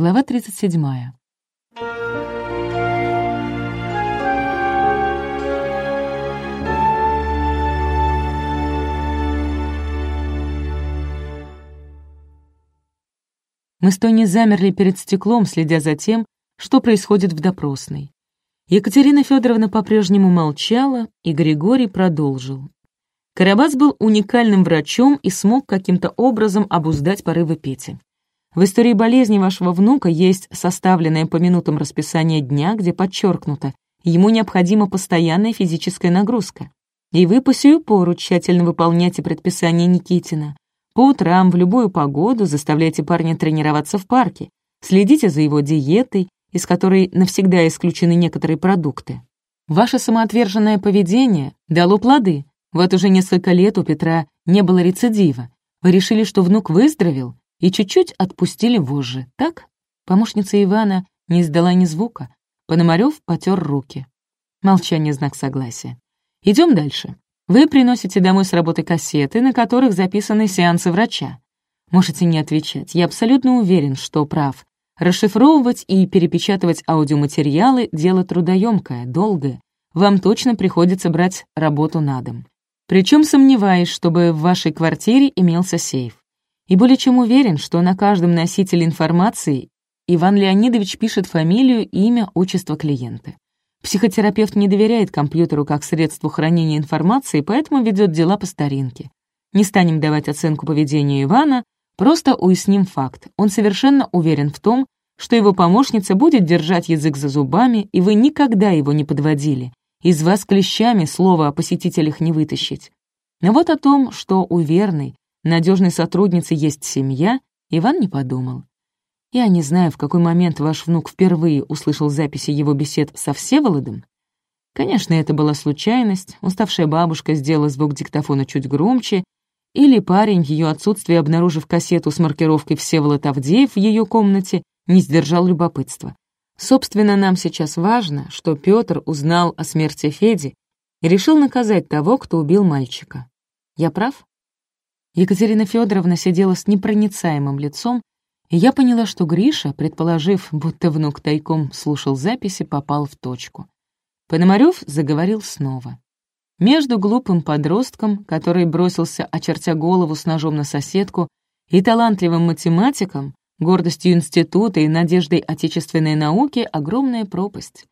Глава 37. Мы с Тони замерли перед стеклом, следя за тем, что происходит в допросной. Екатерина Федоровна по-прежнему молчала, и Григорий продолжил. Карабас был уникальным врачом и смог каким-то образом обуздать порывы Пети. В истории болезни вашего внука есть составленное по минутам расписание дня, где подчеркнуто, ему необходима постоянная физическая нагрузка. И вы по сию пору тщательно выполняете предписание Никитина. По утрам, в любую погоду, заставляйте парня тренироваться в парке, следите за его диетой, из которой навсегда исключены некоторые продукты. Ваше самоотверженное поведение дало плоды. Вот уже несколько лет у Петра не было рецидива. Вы решили, что внук выздоровел, и чуть-чуть отпустили вожжи, так? Помощница Ивана не издала ни звука. Пономарёв потер руки. Молчание — знак согласия. Идем дальше. Вы приносите домой с работы кассеты, на которых записаны сеансы врача. Можете не отвечать. Я абсолютно уверен, что прав. Расшифровывать и перепечатывать аудиоматериалы — дело трудоемкое, долгое. Вам точно приходится брать работу на дом. Причем сомневаюсь, чтобы в вашей квартире имелся сейф и более чем уверен, что на каждом носителе информации Иван Леонидович пишет фамилию, имя, отчество клиента. Психотерапевт не доверяет компьютеру как средству хранения информации, поэтому ведет дела по старинке. Не станем давать оценку поведению Ивана, просто уясним факт. Он совершенно уверен в том, что его помощница будет держать язык за зубами, и вы никогда его не подводили. Из вас клещами слова о посетителях не вытащить. Но вот о том, что у верной, надежной сотрудницы есть семья, Иван не подумал. Я не знаю, в какой момент ваш внук впервые услышал записи его бесед со Всеволодом. Конечно, это была случайность, уставшая бабушка сделала звук диктофона чуть громче, или парень, ее отсутствие обнаружив кассету с маркировкой «Всеволод Авдеев» в ее комнате, не сдержал любопытства. Собственно, нам сейчас важно, что Петр узнал о смерти Феди и решил наказать того, кто убил мальчика. Я прав? Екатерина Федоровна сидела с непроницаемым лицом, и я поняла, что Гриша, предположив, будто внук тайком слушал записи, попал в точку. Пономарёв заговорил снова. Между глупым подростком, который бросился, очертя голову с ножом на соседку, и талантливым математиком, гордостью института и надеждой отечественной науки, огромная пропасть.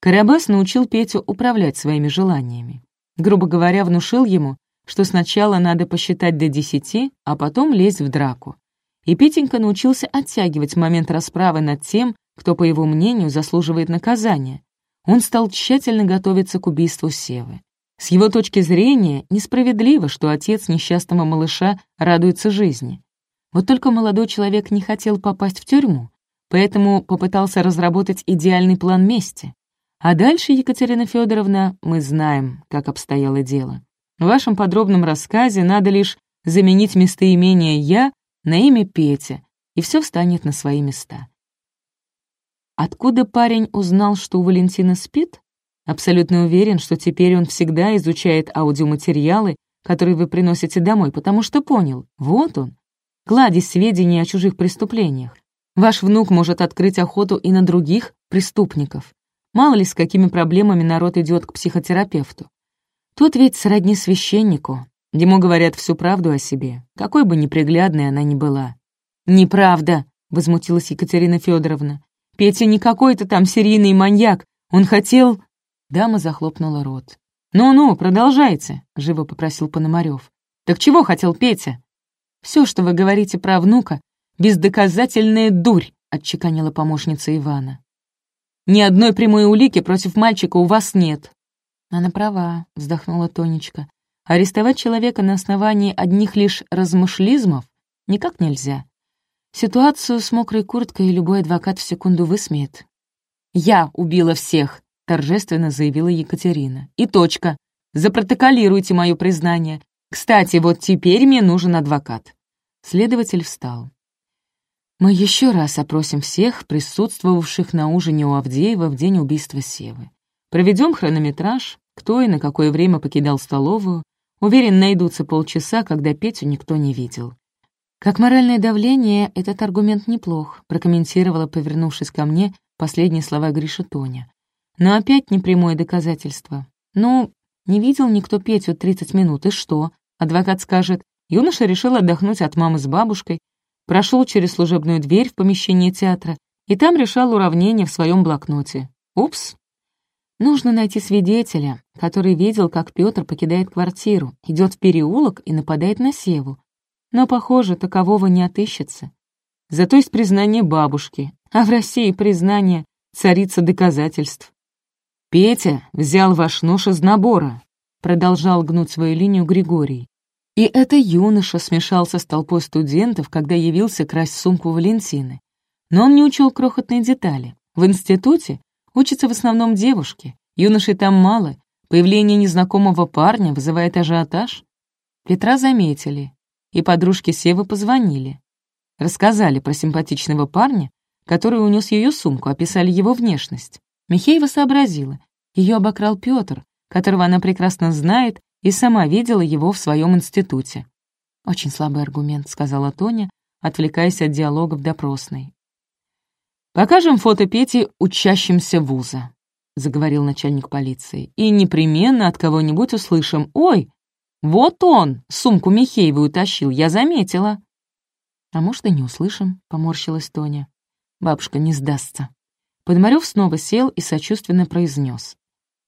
Карабас научил Петю управлять своими желаниями. Грубо говоря, внушил ему, что сначала надо посчитать до десяти, а потом лезть в драку. И Петенька научился оттягивать момент расправы над тем, кто, по его мнению, заслуживает наказания. Он стал тщательно готовиться к убийству Севы. С его точки зрения, несправедливо, что отец несчастного малыша радуется жизни. Вот только молодой человек не хотел попасть в тюрьму, поэтому попытался разработать идеальный план мести. А дальше, Екатерина Федоровна, мы знаем, как обстояло дело. В вашем подробном рассказе надо лишь заменить местоимение «я» на имя Петя, и все встанет на свои места. Откуда парень узнал, что у Валентина спит? Абсолютно уверен, что теперь он всегда изучает аудиоматериалы, которые вы приносите домой, потому что понял, вот он, кладезь сведений о чужих преступлениях. Ваш внук может открыть охоту и на других преступников. Мало ли, с какими проблемами народ идет к психотерапевту. Тот ведь сродни священнику. Ему говорят всю правду о себе, какой бы неприглядной она ни была. «Неправда», — возмутилась Екатерина Федоровна. «Петя не какой-то там серийный маньяк. Он хотел...» Дама захлопнула рот. «Ну-ну, продолжайте», — живо попросил Пономарёв. «Так чего хотел Петя?» «Все, что вы говорите про внука, бездоказательная дурь», — отчеканила помощница Ивана. «Ни одной прямой улики против мальчика у вас нет. «Она права», — вздохнула Тонечка. «Арестовать человека на основании одних лишь размышлизмов никак нельзя. Ситуацию с мокрой курткой любой адвокат в секунду высмеет». «Я убила всех», — торжественно заявила Екатерина. «И точка. Запротоколируйте мое признание. Кстати, вот теперь мне нужен адвокат». Следователь встал. «Мы еще раз опросим всех, присутствовавших на ужине у Авдеева в день убийства Севы. Проведем хронометраж, кто и на какое время покидал столовую. Уверен, найдутся полчаса, когда Петю никто не видел. Как моральное давление, этот аргумент неплох, прокомментировала, повернувшись ко мне, последние слова Гриша Тоня. Но опять непрямое доказательство. Ну, не видел никто Петю 30 минут, и что? Адвокат скажет, юноша решил отдохнуть от мамы с бабушкой, прошел через служебную дверь в помещение театра и там решал уравнение в своем блокноте. Упс. Нужно найти свидетеля, который видел, как Петр покидает квартиру, идет в переулок и нападает на Севу. Но, похоже, такового не отыщется. Зато есть признание бабушки, а в России признание — царица доказательств. «Петя взял ваш нож из набора», — продолжал гнуть свою линию Григорий. И это юноша смешался с толпой студентов, когда явился красть сумку Валентины. Но он не учел крохотные детали. В институте учатся в основном девушки, юношей там мало, появление незнакомого парня вызывает ажиотаж. Петра заметили, и подружки Севы позвонили. Рассказали про симпатичного парня, который унес ее сумку, описали его внешность. Михеева сообразила, ее обокрал Петр, которого она прекрасно знает и сама видела его в своем институте. «Очень слабый аргумент», — сказала Тоня, отвлекаясь от диалога в допросной. «Покажем фото Пети учащимся вуза», — заговорил начальник полиции, «и непременно от кого-нибудь услышим. Ой, вот он сумку Михеевой утащил, я заметила». «А может, и не услышим», — поморщилась Тоня. Бабушка не сдастся. Подмарев снова сел и сочувственно произнес.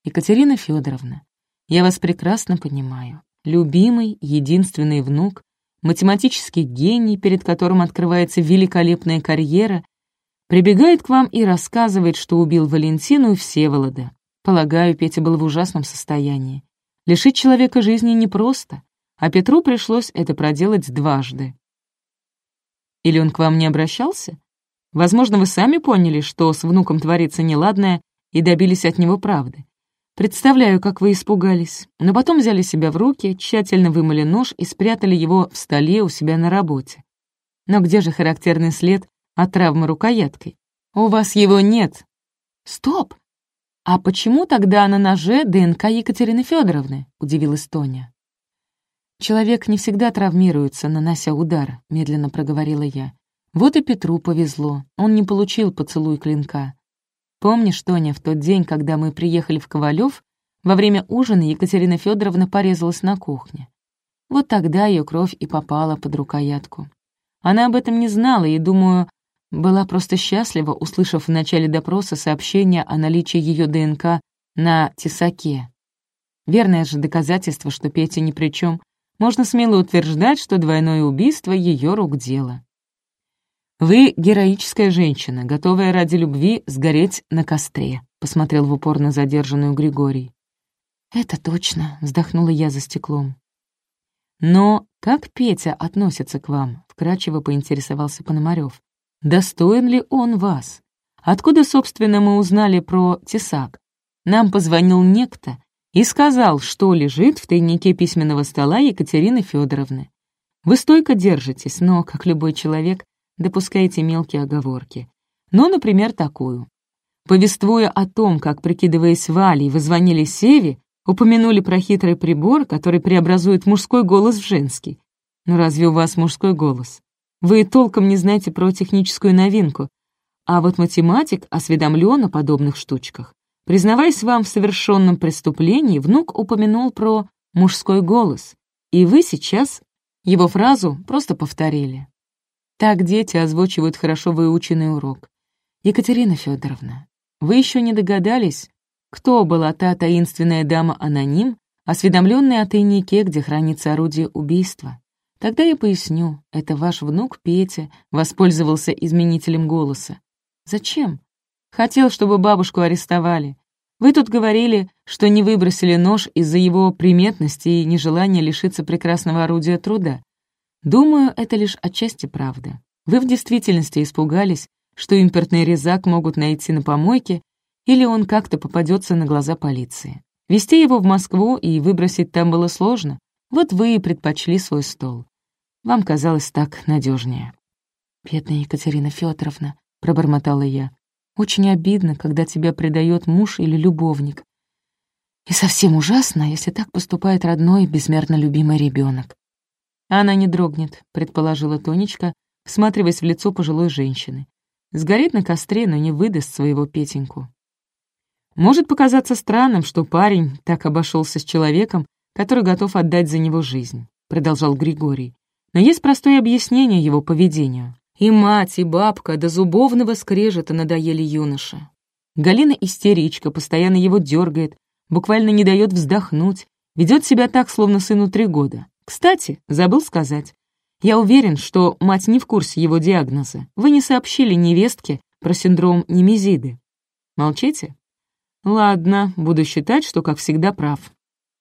«Екатерина Федоровна, я вас прекрасно понимаю. Любимый, единственный внук, математический гений, перед которым открывается великолепная карьера, прибегает к вам и рассказывает, что убил Валентину и Всеволода. Полагаю, Петя был в ужасном состоянии. Лишить человека жизни непросто, а Петру пришлось это проделать дважды. Или он к вам не обращался? Возможно, вы сами поняли, что с внуком творится неладное, и добились от него правды. Представляю, как вы испугались, но потом взяли себя в руки, тщательно вымыли нож и спрятали его в столе у себя на работе. Но где же характерный след от травмы рукояткой? У вас его нет. Стоп! А почему тогда на ноже ДНК Екатерины Федоровны? Удивилась Тоня. Человек не всегда травмируется, нанося удар, медленно проговорила я. Вот и Петру повезло, он не получил поцелуй клинка. Помнишь, Тоня, в тот день, когда мы приехали в Ковалев, во время ужина Екатерина Федоровна порезалась на кухне. Вот тогда ее кровь и попала под рукоятку. Она об этом не знала и, думаю, была просто счастлива, услышав в начале допроса сообщение о наличии ее ДНК на тесаке. Верное же доказательство, что Петя ни при чем. Можно смело утверждать, что двойное убийство — ее рук дело. «Вы героическая женщина, готовая ради любви сгореть на костре», — посмотрел в упор на задержанную Григорий. «Это точно», — вздохнула я за стеклом. «Но как Петя относится к вам?» — вкратчиво поинтересовался Пономарев. «Достоин ли он вас? Откуда, собственно, мы узнали про тесак? Нам позвонил некто и сказал, что лежит в тайнике письменного стола Екатерины Федоровны. Вы стойко держитесь, но, как любой человек, допускаете мелкие оговорки. Ну, например, такую. Повествуя о том, как, прикидываясь Валей, вы звонили Севе, упомянули про хитрый прибор, который преобразует мужской голос в женский. Но разве у вас мужской голос? Вы толком не знаете про техническую новинку, а вот математик осведомлен о подобных штучках. Признаваясь вам в совершенном преступлении, внук упомянул про мужской голос, и вы сейчас его фразу просто повторили. Так дети озвучивают хорошо выученный урок. Екатерина Федоровна, вы еще не догадались, кто была та таинственная дама-аноним, осведомленная о тайнике, где хранится орудие убийства? Тогда я поясню, это ваш внук Петя воспользовался изменителем голоса. Зачем? Хотел, чтобы бабушку арестовали. Вы тут говорили, что не выбросили нож из-за его приметности и нежелания лишиться прекрасного орудия труда. Думаю, это лишь отчасти правда. Вы в действительности испугались, что импортный резак могут найти на помойке, или он как-то попадется на глаза полиции. Вести его в Москву и выбросить там было сложно, вот вы и предпочли свой стол. Вам казалось так надежнее. «Бедная Екатерина Федоровна», — пробормотала я, «очень обидно, когда тебя предает муж или любовник. И совсем ужасно, если так поступает родной, безмерно любимый ребенок. Она не дрогнет, предположила Тонечка, всматриваясь в лицо пожилой женщины. Сгорит на костре, но не выдаст своего Петеньку. Может показаться странным, что парень так обошелся с человеком, который готов отдать за него жизнь, продолжал Григорий. Но есть простое объяснение его поведению. И мать, и бабка до зубовного скрежета надоели юноше. Галина истеричка, постоянно его дергает, буквально не дает вздохнуть, ведет себя так, словно сыну три года. Кстати, забыл сказать. Я уверен, что мать не в курсе его диагноза. Вы не сообщили невестке про синдром Немезиды. Молчите? Ладно, буду считать, что, как всегда, прав.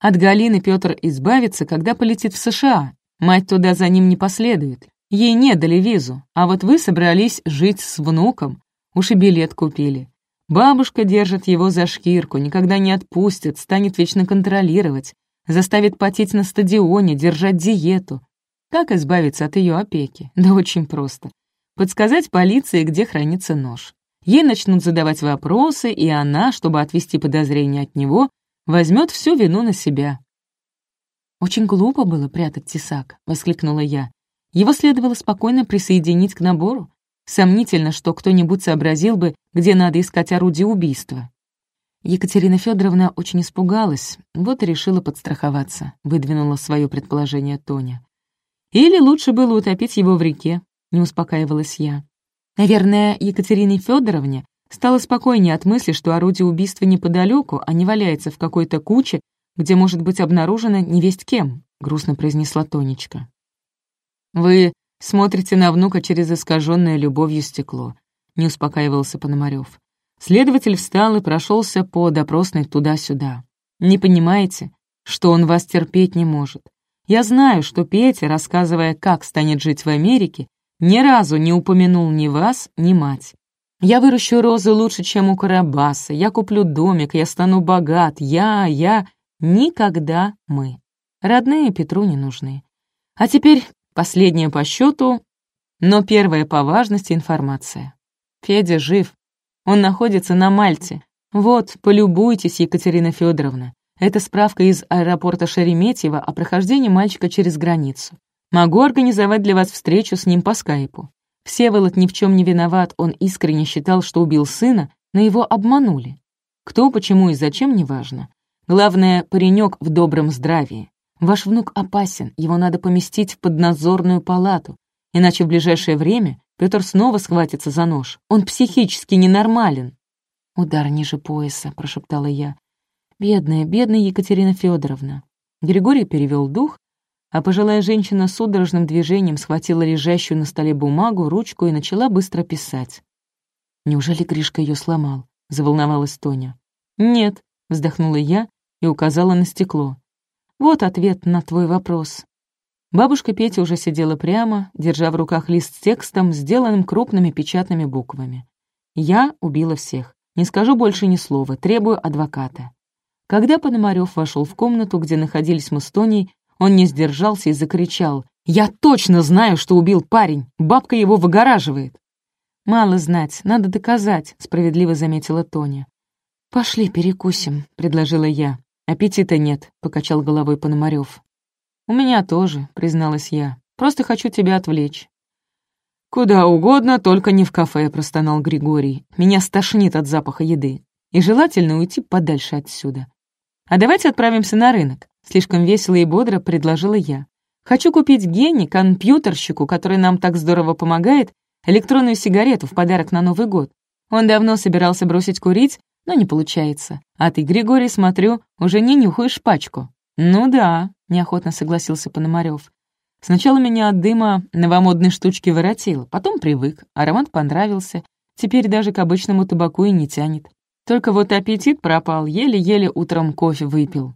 От Галины Петр избавится, когда полетит в США. Мать туда за ним не последует. Ей не дали визу, а вот вы собрались жить с внуком. Уж и билет купили. Бабушка держит его за шкирку, никогда не отпустит, станет вечно контролировать, заставит потеть на стадионе, держать диету. Как избавиться от ее опеки? Да очень просто. Подсказать полиции, где хранится нож. Ей начнут задавать вопросы, и она, чтобы отвести подозрения от него, возьмет всю вину на себя. «Очень глупо было прятать тесак», — воскликнула я. «Его следовало спокойно присоединить к набору. Сомнительно, что кто-нибудь сообразил бы, где надо искать орудие убийства». Екатерина Федоровна очень испугалась, вот и решила подстраховаться, выдвинула свое предположение Тоня. Или лучше было утопить его в реке, не успокаивалась я. Наверное, Екатерине Федоровне стало спокойнее от мысли, что орудие убийства неподалеку, а не валяется в какой-то куче, где может быть обнаружено невесть кем, грустно произнесла Тонечка. Вы смотрите на внука через искаженное любовью стекло, не успокаивался Пономарев. Следователь встал и прошелся по допросной туда-сюда. «Не понимаете, что он вас терпеть не может? Я знаю, что Петя, рассказывая, как станет жить в Америке, ни разу не упомянул ни вас, ни мать. Я выращу розы лучше, чем у Карабаса, я куплю домик, я стану богат, я, я, никогда мы. Родные Петру не нужны. А теперь последнее по счету, но первая по важности информация. Федя жив, он находится на Мальте. Вот, полюбуйтесь, Екатерина Федоровна. Это справка из аэропорта Шереметьево о прохождении мальчика через границу. Могу организовать для вас встречу с ним по скайпу. Всеволод ни в чем не виноват, он искренне считал, что убил сына, но его обманули. Кто, почему и зачем, неважно. Главное, паренек в добром здравии. Ваш внук опасен, его надо поместить в поднадзорную палату, иначе в ближайшее время Петр снова схватится за нож. Он психически ненормален. «Удар ниже пояса», — прошептала я. «Бедная, бедная Екатерина Федоровна». Григорий перевел дух, а пожилая женщина судорожным движением схватила лежащую на столе бумагу, ручку и начала быстро писать. «Неужели Гришка ее сломал?» — заволновалась Тоня. «Нет», — вздохнула я и указала на стекло. «Вот ответ на твой вопрос. Бабушка Петя уже сидела прямо, держа в руках лист с текстом, сделанным крупными печатными буквами. «Я убила всех. Не скажу больше ни слова. Требую адвоката». Когда Пономарев вошел в комнату, где находились мы с Тоней, он не сдержался и закричал. «Я точно знаю, что убил парень! Бабка его выгораживает!» «Мало знать, надо доказать», — справедливо заметила Тоня. «Пошли перекусим», — предложила я. «Аппетита нет», — покачал головой Пономарев. «У меня тоже», — призналась я. «Просто хочу тебя отвлечь». «Куда угодно, только не в кафе», — простонал Григорий. «Меня стошнит от запаха еды. И желательно уйти подальше отсюда. А давайте отправимся на рынок», — слишком весело и бодро предложила я. «Хочу купить Гене, компьютерщику, который нам так здорово помогает, электронную сигарету в подарок на Новый год. Он давно собирался бросить курить, но не получается. А ты, Григорий, смотрю, уже не нюхаешь пачку». «Ну да», — неохотно согласился Пономарев. «Сначала меня от дыма новомодной штучки воротило, потом привык, аромат понравился, теперь даже к обычному табаку и не тянет. Только вот аппетит пропал, еле-еле утром кофе выпил».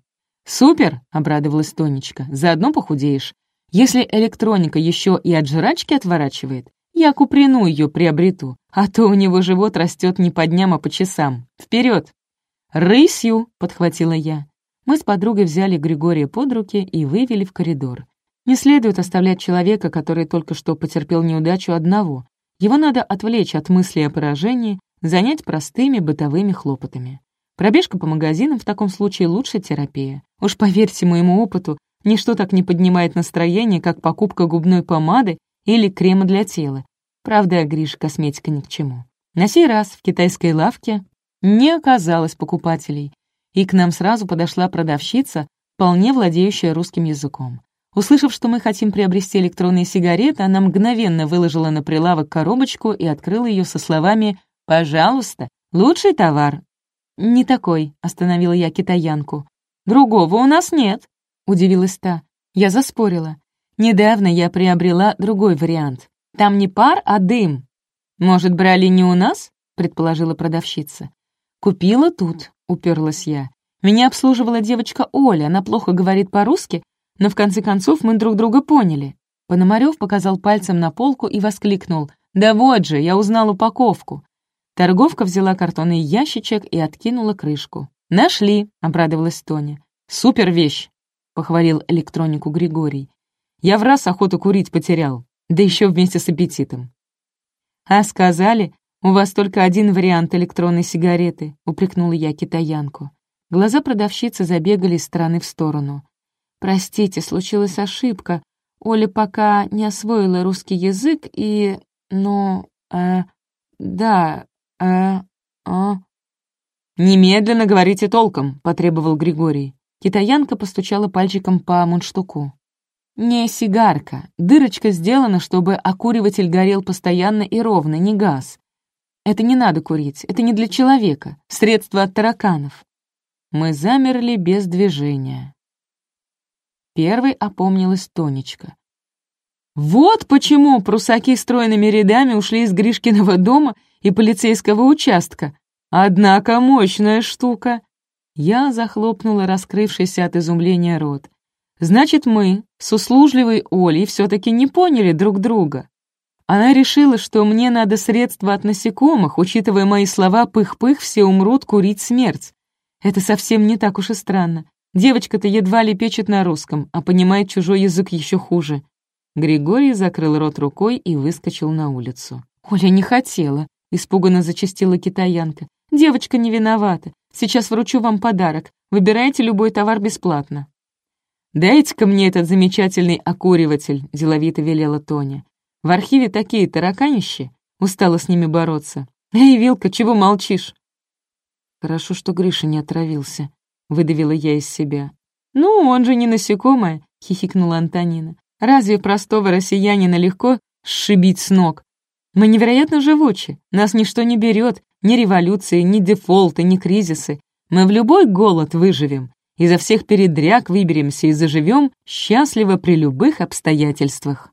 «Супер!» — обрадовалась Тонечка. «Заодно похудеешь. Если электроника еще и от жрачки отворачивает, я куприну ее приобрету, а то у него живот растет не по дням, а по часам. Вперед! «Рысью!» — подхватила я. Мы с подругой взяли Григория под руки и вывели в коридор. Не следует оставлять человека, который только что потерпел неудачу одного. Его надо отвлечь от мысли о поражении, занять простыми бытовыми хлопотами. Пробежка по магазинам в таком случае лучше терапия. Уж поверьте моему опыту, Ничто так не поднимает настроение, как покупка губной помады или крема для тела. Правда, Гриш, косметика ни к чему. На сей раз в китайской лавке не оказалось покупателей, и к нам сразу подошла продавщица, вполне владеющая русским языком. Услышав, что мы хотим приобрести электронные сигареты, она мгновенно выложила на прилавок коробочку и открыла ее со словами «Пожалуйста, лучший товар». «Не такой», — остановила я китаянку. «Другого у нас нет», — удивилась та. Я заспорила. Недавно я приобрела другой вариант. Там не пар, а дым. Может, брали не у нас? предположила продавщица. Купила тут, уперлась я. Меня обслуживала девочка Оля, она плохо говорит по-русски, но в конце концов мы друг друга поняли. Пономарёв показал пальцем на полку и воскликнул. «Да вот же, я узнал упаковку». Торговка взяла картонный ящичек и откинула крышку. «Нашли», — обрадовалась Тоня. «Супер вещь», — похвалил электронику Григорий. «Я в раз охоту курить потерял, да еще вместе с аппетитом». «А сказали, у вас только один вариант электронной сигареты», — упрекнула я китаянку. Глаза продавщицы забегали из стороны в сторону. «Простите, случилась ошибка. Оля пока не освоила русский язык и... ну... э... да... э... а...» «Немедленно говорите толком», — потребовал Григорий. Китаянка постучала пальчиком по мундштуку. «Не сигарка. Дырочка сделана, чтобы окуриватель горел постоянно и ровно, не газ. Это не надо курить, это не для человека. Средство от тараканов». Мы замерли без движения. Первой опомнилась Тонечка. Вот почему прусаки стройными рядами ушли из Гришкиного дома и полицейского участка. Однако мощная штука. Я захлопнула раскрывшийся от изумления рот. Значит, мы с услужливой Олей все-таки не поняли друг друга. Она решила, что мне надо средства от насекомых, учитывая мои слова «пых-пых, все умрут, курить смерть». Это совсем не так уж и странно. Девочка-то едва ли печет на русском, а понимает чужой язык еще хуже. Григорий закрыл рот рукой и выскочил на улицу. «Оля не хотела», — испуганно зачастила китаянка. «Девочка не виновата. Сейчас вручу вам подарок. Выбирайте любой товар бесплатно». «Дайте-ка мне этот замечательный окуриватель», — деловито велела Тоня. «В архиве такие тараканищи. Устала с ними бороться. Эй, Вилка, чего молчишь?» «Хорошо, что Гриша не отравился», — выдавила я из себя. «Ну, он же не насекомое», — хихикнула Антонина. «Разве простого россиянина легко сшибить с ног? Мы невероятно живучи, нас ничто не берет, ни революции, ни дефолты, ни кризисы. Мы в любой голод выживем, изо всех передряг выберемся и заживем счастливо при любых обстоятельствах».